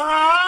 Ah!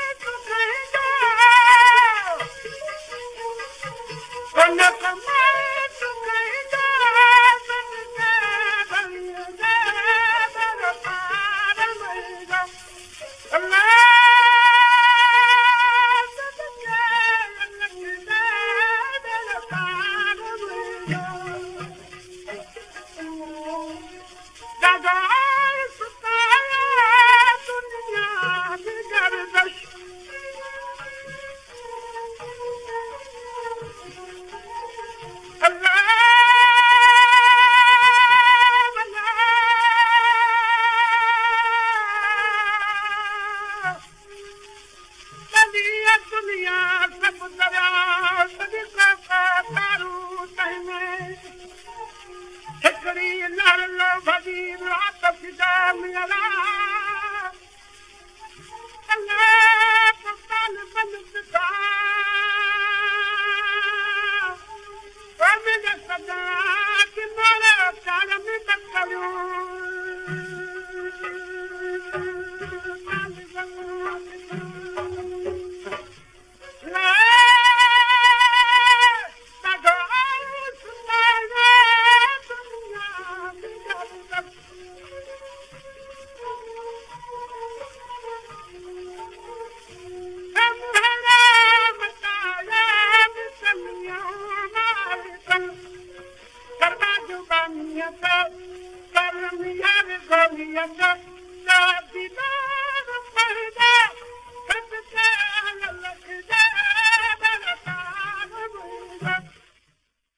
تكري الأهل الفقير حتى في دار من الأهل Thank you.